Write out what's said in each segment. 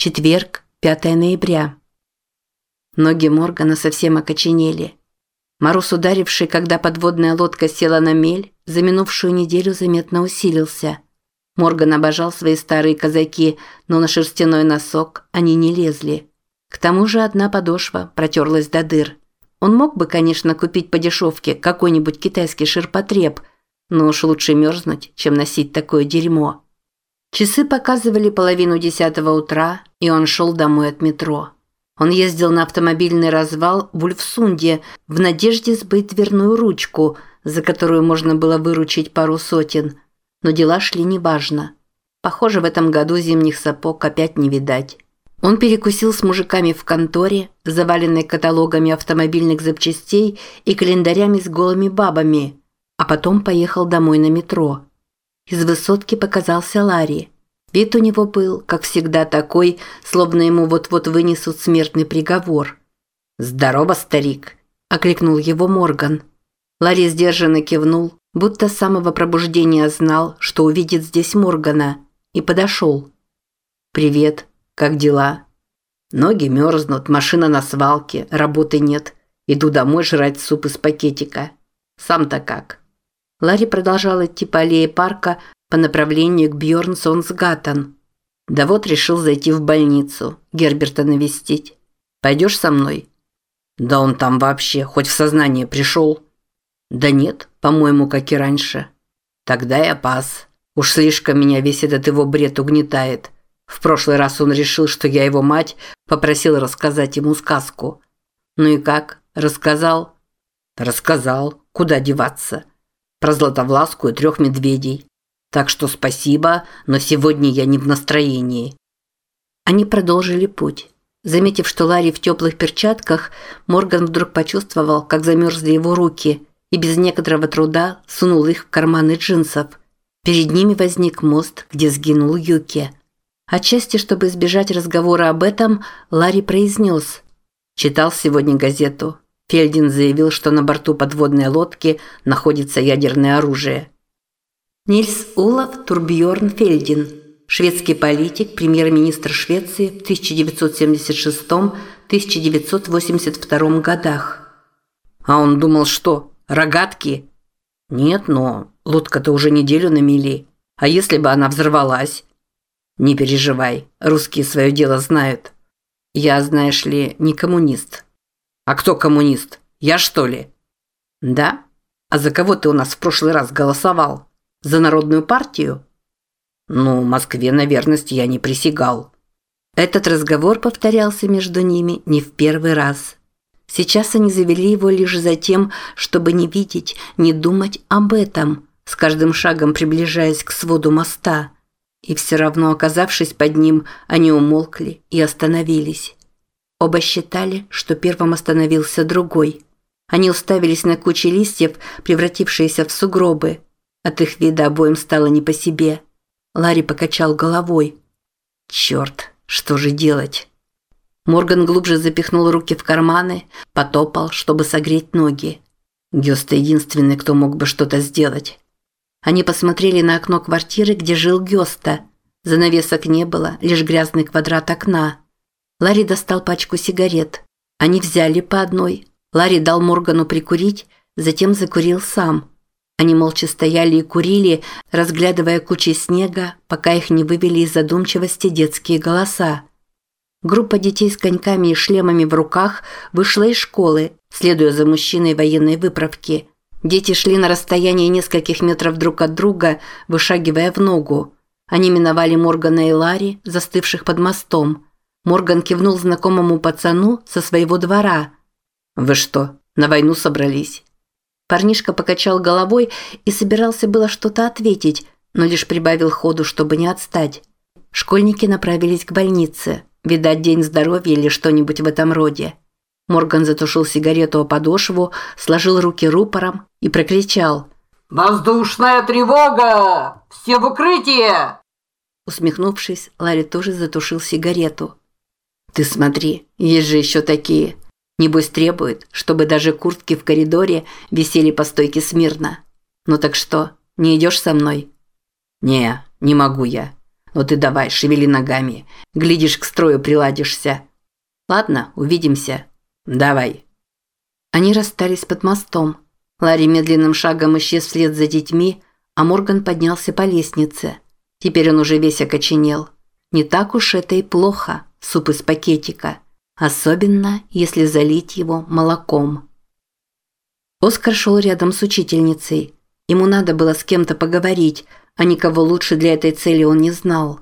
Четверг, 5 ноября. Ноги Моргана совсем окоченели. Мороз, ударивший, когда подводная лодка села на мель, за минувшую неделю заметно усилился. Морган обожал свои старые казаки, но на шерстяной носок они не лезли. К тому же одна подошва протерлась до дыр. Он мог бы, конечно, купить по дешевке какой-нибудь китайский ширпотреб, но уж лучше мерзнуть, чем носить такое дерьмо. Часы показывали половину десятого утра, и он шел домой от метро. Он ездил на автомобильный развал в Ульфсунде в надежде сбыть дверную ручку, за которую можно было выручить пару сотен. Но дела шли неважно. Похоже, в этом году зимних сапог опять не видать. Он перекусил с мужиками в конторе, заваленной каталогами автомобильных запчастей и календарями с голыми бабами, а потом поехал домой на метро. Из высотки показался Ларри. Вид у него был, как всегда, такой, словно ему вот-вот вынесут смертный приговор. «Здорово, старик!» – окликнул его Морган. Ларри сдержанно кивнул, будто с самого пробуждения знал, что увидит здесь Моргана, и подошел. «Привет, как дела?» «Ноги мерзнут, машина на свалке, работы нет. Иду домой жрать суп из пакетика. Сам-то как?» Ларри продолжал идти по аллее парка, по направлению к Бьорнсонсгаттен. Да вот решил зайти в больницу, Герберта навестить. Пойдешь со мной? Да он там вообще хоть в сознание пришел. Да нет, по-моему, как и раньше. Тогда я пас. Уж слишком меня весь этот его бред угнетает. В прошлый раз он решил, что я его мать, попросил рассказать ему сказку. Ну и как? Рассказал? Рассказал. Куда деваться? Про Златовласку и трех медведей. Так что спасибо, но сегодня я не в настроении. Они продолжили путь. Заметив, что Ларри в теплых перчатках, Морган вдруг почувствовал, как замерзли его руки, и без некоторого труда сунул их в карманы джинсов. Перед ними возник мост, где сгинул Юки. Отчасти, чтобы избежать разговора об этом, Ларри произнес. «Читал сегодня газету. Фельдин заявил, что на борту подводной лодки находится ядерное оружие. Нильс Улов Турбьорн Фельдин, шведский политик, премьер-министр Швеции в 1976-1982 годах. А он думал, что рогатки? Нет, но лодка-то уже неделю на мели. А если бы она взорвалась? Не переживай, русские свое дело знают. Я, знаешь ли, не коммунист. А кто коммунист? Я что ли? Да? А за кого ты у нас в прошлый раз голосовал? За народную партию? Ну, Москве на верность я не присягал. Этот разговор повторялся между ними не в первый раз. Сейчас они завели его лишь за тем, чтобы не видеть, не думать об этом, с каждым шагом приближаясь к своду моста. И все равно, оказавшись под ним, они умолкли и остановились. Оба считали, что первым остановился другой. Они уставились на кучи листьев, превратившиеся в сугробы – от их вида обоим стало не по себе. Ларри покачал головой. «Черт, что же делать?» Морган глубже запихнул руки в карманы, потопал, чтобы согреть ноги. Гёста единственный, кто мог бы что-то сделать. Они посмотрели на окно квартиры, где жил Гёста. Занавесок не было, лишь грязный квадрат окна. Ларри достал пачку сигарет. Они взяли по одной. Ларри дал Моргану прикурить, затем закурил сам. Они молча стояли и курили, разглядывая кучи снега, пока их не вывели из задумчивости детские голоса. Группа детей с коньками и шлемами в руках вышла из школы, следуя за мужчиной военной выправки. Дети шли на расстоянии нескольких метров друг от друга, вышагивая в ногу. Они миновали Моргана и Ларри, застывших под мостом. Морган кивнул знакомому пацану со своего двора. «Вы что, на войну собрались?» Парнишка покачал головой и собирался было что-то ответить, но лишь прибавил ходу, чтобы не отстать. Школьники направились к больнице. Видать, день здоровья или что-нибудь в этом роде. Морган затушил сигарету о подошву, сложил руки рупором и прокричал. «Воздушная тревога! Все в укрытие!» Усмехнувшись, Ларри тоже затушил сигарету. «Ты смотри, есть же еще такие. Небось требует, чтобы даже куртки в коридоре висели по стойке смирно. Ну так что, не идешь со мной? Не, не могу я. Ну ты давай, шевели ногами. Глядишь, к строю приладишься. Ладно, увидимся. Давай. Они расстались под мостом. Ларри медленным шагом исчез вслед за детьми, а Морган поднялся по лестнице. Теперь он уже весь окоченел. Не так уж это и плохо, суп из пакетика. Особенно, если залить его молоком. Оскар шел рядом с учительницей. Ему надо было с кем-то поговорить, а никого лучше для этой цели он не знал.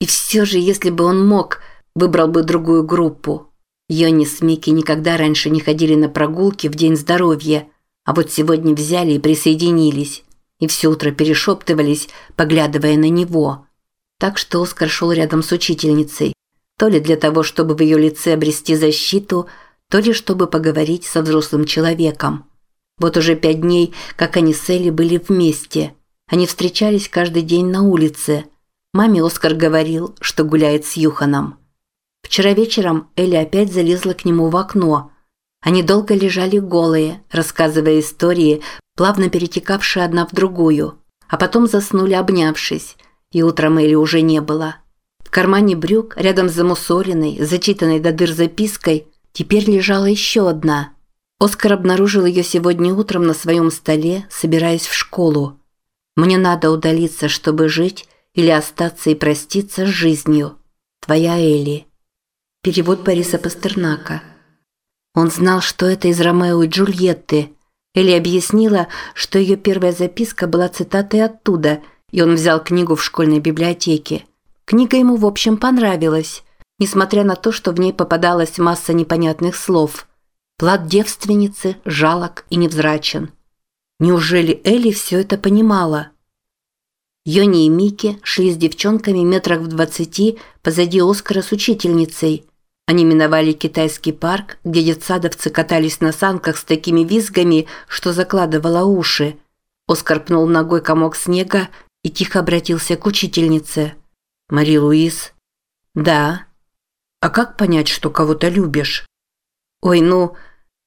И все же, если бы он мог, выбрал бы другую группу. Йонни с Микки никогда раньше не ходили на прогулки в День здоровья, а вот сегодня взяли и присоединились. И все утро перешептывались, поглядывая на него. Так что Оскар шел рядом с учительницей. То ли для того, чтобы в ее лице обрести защиту, то ли чтобы поговорить со взрослым человеком. Вот уже пять дней, как они с Элли были вместе. Они встречались каждый день на улице. Маме Оскар говорил, что гуляет с Юханом. Вчера вечером Элли опять залезла к нему в окно. Они долго лежали голые, рассказывая истории, плавно перетекавшие одна в другую, а потом заснули, обнявшись, и утром Элли уже не было. В кармане брюк, рядом с замусоренной, зачитанной до дыр запиской, теперь лежала еще одна – Оскар обнаружил ее сегодня утром на своем столе, собираясь в школу. «Мне надо удалиться, чтобы жить, или остаться и проститься с жизнью. Твоя Элли». Перевод Бориса Пастернака. Он знал, что это из Ромео и Джульетты. Элли объяснила, что ее первая записка была цитатой оттуда, и он взял книгу в школьной библиотеке. Книга ему, в общем, понравилась, несмотря на то, что в ней попадалась масса непонятных слов – Плат девственницы жалок и невзрачен. Неужели Элли все это понимала? Йони и Мики шли с девчонками метрах в двадцати позади Оскара с учительницей. Они миновали китайский парк, где детсадовцы катались на санках с такими визгами, что закладывало уши. Оскар пнул ногой комок снега и тихо обратился к учительнице. «Мари Луис?» «Да». «А как понять, что кого-то любишь?» «Ой, ну...»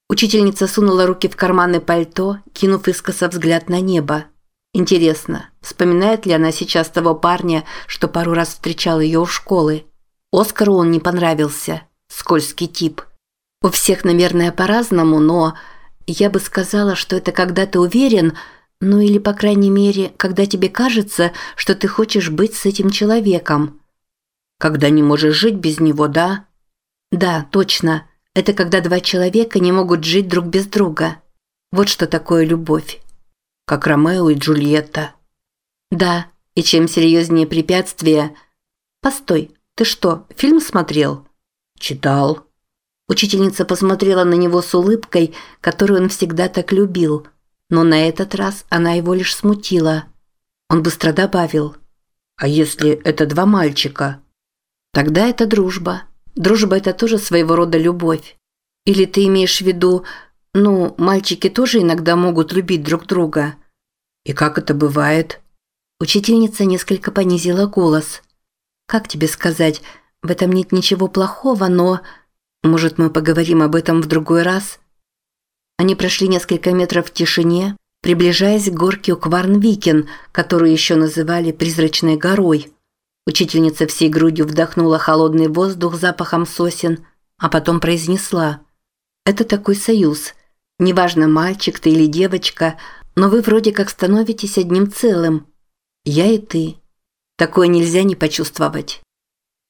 Учительница сунула руки в карманы пальто, кинув искоса взгляд на небо. Интересно, вспоминает ли она сейчас того парня, что пару раз встречал ее у школы? Оскару он не понравился. Скользкий тип. У всех, наверное, по-разному, но я бы сказала, что это когда ты уверен, ну или, по крайней мере, когда тебе кажется, что ты хочешь быть с этим человеком. Когда не можешь жить без него, да? Да, точно. Это когда два человека не могут жить друг без друга. Вот что такое любовь. Как Ромео и Джульетта. Да, и чем серьезнее препятствия... Постой, ты что, фильм смотрел? Читал. Учительница посмотрела на него с улыбкой, которую он всегда так любил. Но на этот раз она его лишь смутила. Он быстро добавил. «А если это два мальчика?» «Тогда это дружба. Дружба – это тоже своего рода любовь. Или ты имеешь в виду, ну, мальчики тоже иногда могут любить друг друга? И как это бывает? Учительница несколько понизила голос. Как тебе сказать, в этом нет ничего плохого, но... Может, мы поговорим об этом в другой раз? Они прошли несколько метров в тишине, приближаясь к горке у Кварнвикен, которую еще называли «призрачной горой». Учительница всей грудью вдохнула холодный воздух запахом сосен, а потом произнесла «Это такой союз. Неважно, мальчик ты или девочка, но вы вроде как становитесь одним целым. Я и ты. Такое нельзя не почувствовать».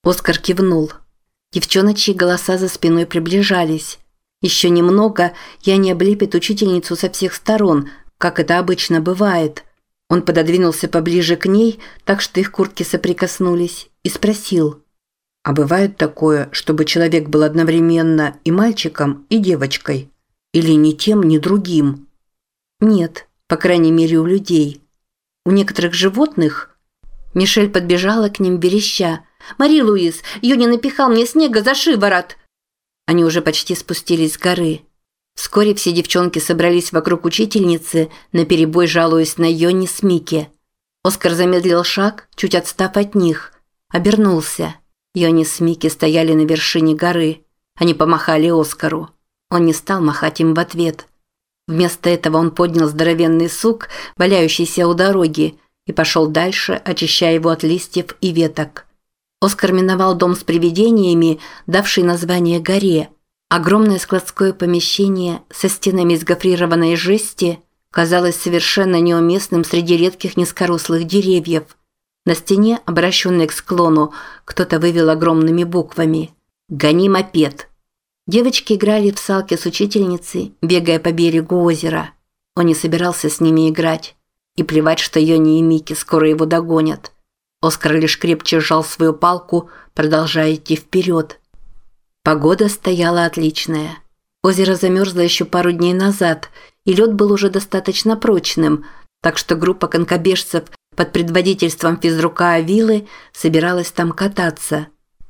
Оскар кивнул. Девчоночьи голоса за спиной приближались. Еще немного, и они облепят учительницу со всех сторон, как это обычно бывает – он пододвинулся поближе к ней, так что их куртки соприкоснулись, и спросил. «А бывает такое, чтобы человек был одновременно и мальчиком, и девочкой? Или ни тем, ни другим?» «Нет, по крайней мере у людей. У некоторых животных...» Мишель подбежала к ним вереща. «Мари Луис, Юни напихал мне снега за шиворот!» Они уже почти спустились с горы. Вскоре все девчонки собрались вокруг учительницы, наперебой жалуясь на Йонни с Микки. Оскар замедлил шаг, чуть отстав от них. Обернулся. Йонни с Микки стояли на вершине горы. Они помахали Оскару. Он не стал махать им в ответ. Вместо этого он поднял здоровенный сук, валяющийся у дороги, и пошел дальше, очищая его от листьев и веток. Оскар миновал дом с привидениями, давший название горе. Огромное складское помещение со стенами из гофрированной жести казалось совершенно неуместным среди редких низкорослых деревьев. На стене, обращенной к склону, кто-то вывел огромными буквами «Гони мопед». Девочки играли в салки с учительницей, бегая по берегу озера. Он не собирался с ними играть. И плевать, что Йони и Мики скоро его догонят. Оскар лишь крепче сжал свою палку, продолжая идти вперед. Погода стояла отличная. Озеро замерзло еще пару дней назад, и лед был уже достаточно прочным, так что группа конкобежцев под предводительством физрука Авилы собиралась там кататься.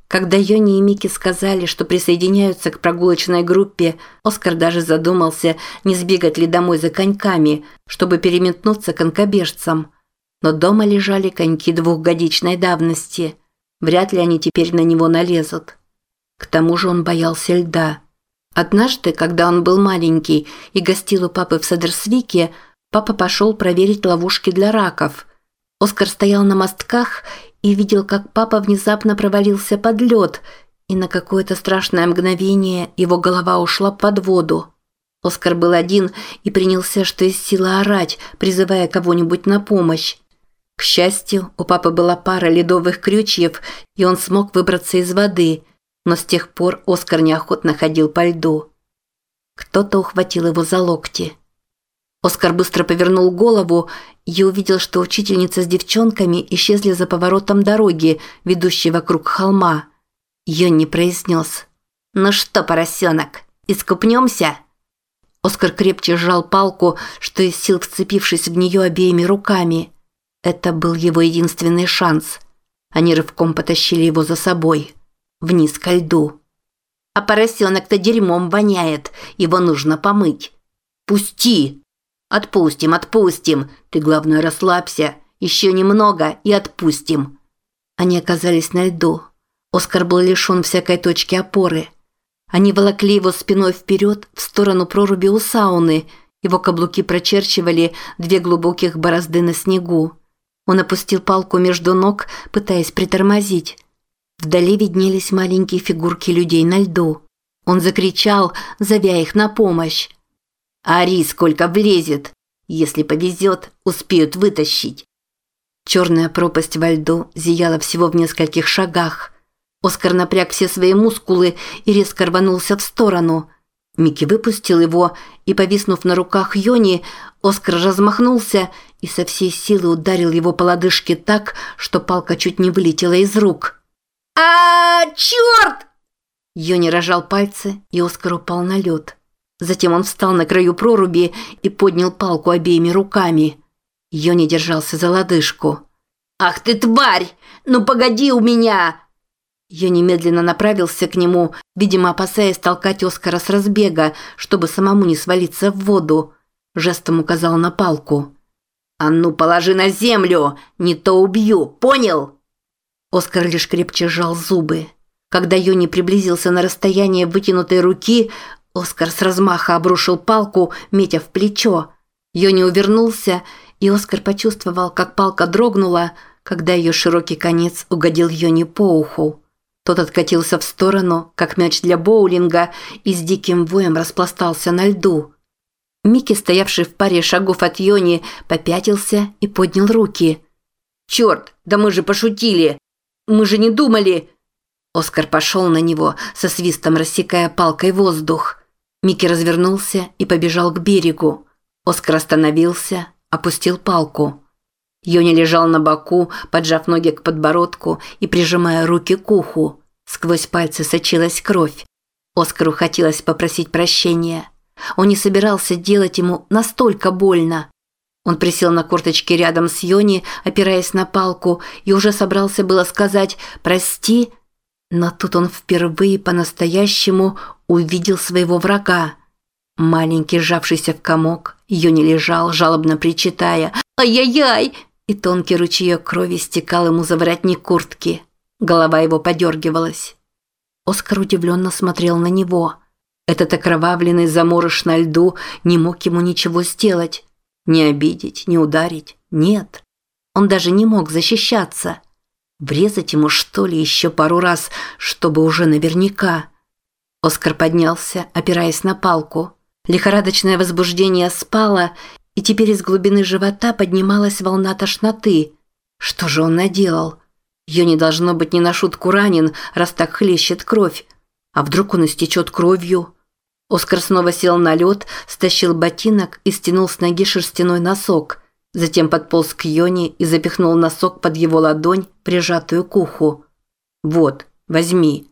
Когда Йони и Мики сказали, что присоединяются к прогулочной группе, Оскар даже задумался, не сбегать ли домой за коньками, чтобы переметнуться конкобежцам – но дома лежали коньки двухгодичной давности. Вряд ли они теперь на него налезут. К тому же он боялся льда. Однажды, когда он был маленький и гостил у папы в Садерсвике, папа пошел проверить ловушки для раков. Оскар стоял на мостках и видел, как папа внезапно провалился под лед, и на какое-то страшное мгновение его голова ушла под воду. Оскар был один и принялся что из силы орать, призывая кого-нибудь на помощь. К счастью, у папы была пара ледовых крючьев, и он смог выбраться из воды, но с тех пор Оскар неохотно ходил по льду. Кто-то ухватил его за локти. Оскар быстро повернул голову и увидел, что учительница с девчонками исчезли за поворотом дороги, ведущей вокруг холма. Йонни произнес. «Ну что, поросенок, искупнемся?» Оскар крепче сжал палку, что из сил вцепившись в нее обеими руками – это был его единственный шанс. Они рывком потащили его за собой. Вниз ко льду. А поросенок-то дерьмом воняет. Его нужно помыть. Пусти! Отпустим, отпустим. Ты, главное, расслабься. Еще немного и отпустим. Они оказались на льду. Оскар был лишен всякой точки опоры. Они волокли его спиной вперед в сторону проруби у сауны. Его каблуки прочерчивали две глубоких борозды на снегу. Он опустил палку между ног, пытаясь притормозить. Вдали виднелись маленькие фигурки людей на льду. Он закричал, зовя их на помощь. «Ари, сколько влезет! Если повезет, успеют вытащить!» Черная пропасть во льду зияла всего в нескольких шагах. Оскар напряг все свои мускулы и резко рванулся в сторону. Микки выпустил его, и, повиснув на руках Йони, Оскар размахнулся и со всей силы ударил его по лодыжке так, что палка чуть не вылетела из рук. а, -а, черт!» Йони рожал пальцы, и Оскар упал на лед. Затем он встал на краю проруби и поднял палку обеими руками. Йони держался за лодыжку. «Ах ты тварь! Ну погоди у меня!» Я немедленно направился к нему, видимо, опасаясь толкать Оскара с разбега, чтобы самому не свалиться в воду. Жестом указал на палку. «А ну, положи на землю! Не то убью, понял?» Оскар лишь крепче сжал зубы. Когда Йони приблизился на расстояние вытянутой руки, Оскар с размаха обрушил палку, метя в плечо. Йони увернулся, и Оскар почувствовал, как палка дрогнула, когда ее широкий конец угодил Йони по уху. Тот откатился в сторону, как мяч для боулинга, и с диким воем распластался на льду. Микки, стоявший в паре шагов от Йони, попятился и поднял руки. «Черт, да мы же пошутили! Мы же не думали!» Оскар пошел на него, со свистом рассекая палкой воздух. Микки развернулся и побежал к берегу. Оскар остановился, опустил палку. Йони лежал на боку, поджав ноги к подбородку и прижимая руки к уху. Сквозь пальцы сочилась кровь. Оскару хотелось попросить прощения. Он не собирался делать ему настолько больно. Он присел на корточки рядом с Йони, опираясь на палку, и уже собрался было сказать «прости», но тут он впервые по-настоящему увидел своего врага. Маленький, сжавшийся в комок, Йони лежал, жалобно причитая «Ай-яй-яй!» И тонкий ручеек крови стекал ему за воротник куртки. Голова его подергивалась. Оскар удивленно смотрел на него – этот окровавленный заморыш на льду не мог ему ничего сделать. Не обидеть, не ударить. Нет. Он даже не мог защищаться. Врезать ему, что ли, еще пару раз, чтобы уже наверняка. Оскар поднялся, опираясь на палку. Лихорадочное возбуждение спало, и теперь из глубины живота поднималась волна тошноты. Что же он наделал? Ее не должно быть ни на шутку ранен, раз так хлещет кровь. А вдруг он истечет кровью? Оскар снова сел на лед, стащил ботинок и стянул с ноги шерстяной носок. Затем подполз к Йоне и запихнул носок под его ладонь, прижатую к уху. «Вот, возьми».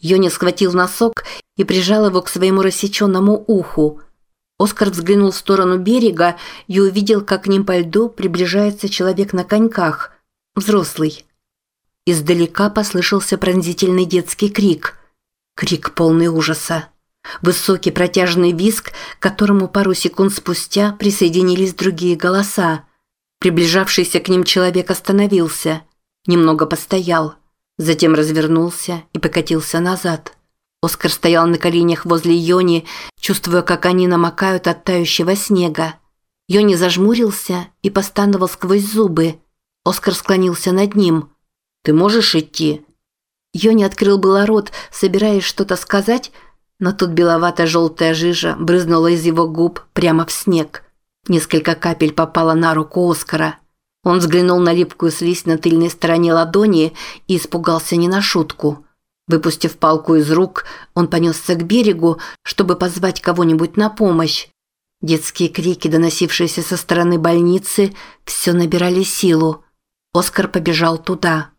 Йони схватил носок и прижал его к своему рассеченному уху. Оскар взглянул в сторону берега и увидел, как к ним по льду приближается человек на коньках. Взрослый. Издалека послышался пронзительный детский крик. Крик полный ужаса. Высокий протяжный визг, к которому пару секунд спустя присоединились другие голоса. Приближавшийся к ним человек остановился, немного постоял, затем развернулся и покатился назад. Оскар стоял на коленях возле Йони, чувствуя, как они намокают от тающего снега. Йони зажмурился и постановал сквозь зубы. Оскар склонился над ним. «Ты можешь идти?» Йони открыл было рот, собираясь что-то сказать, но тут беловато-желтая жижа брызнула из его губ прямо в снег. Несколько капель попало на руку Оскара. Он взглянул на липкую слизь на тыльной стороне ладони и испугался не на шутку. Выпустив палку из рук, он понесся к берегу, чтобы позвать кого-нибудь на помощь. Детские крики, доносившиеся со стороны больницы, все набирали силу. Оскар побежал туда.